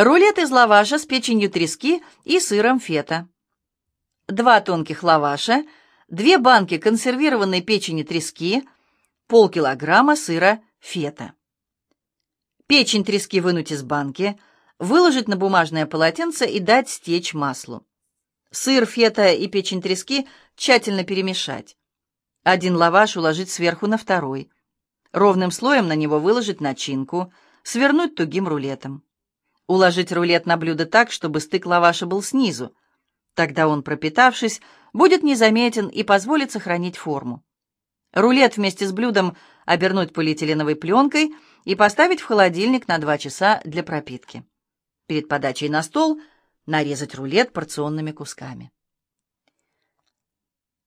Рулет из лаваша с печенью трески и сыром фета. Два тонких лаваша, две банки консервированной печени трески, полкилограмма сыра фета. Печень трески вынуть из банки, выложить на бумажное полотенце и дать стечь маслу. Сыр, фета и печень трески тщательно перемешать. Один лаваш уложить сверху на второй. Ровным слоем на него выложить начинку, свернуть тугим рулетом. Уложить рулет на блюдо так, чтобы стык лаваша был снизу. Тогда он, пропитавшись, будет незаметен и позволит сохранить форму. Рулет вместе с блюдом обернуть полиэтиленовой пленкой и поставить в холодильник на 2 часа для пропитки. Перед подачей на стол нарезать рулет порционными кусками.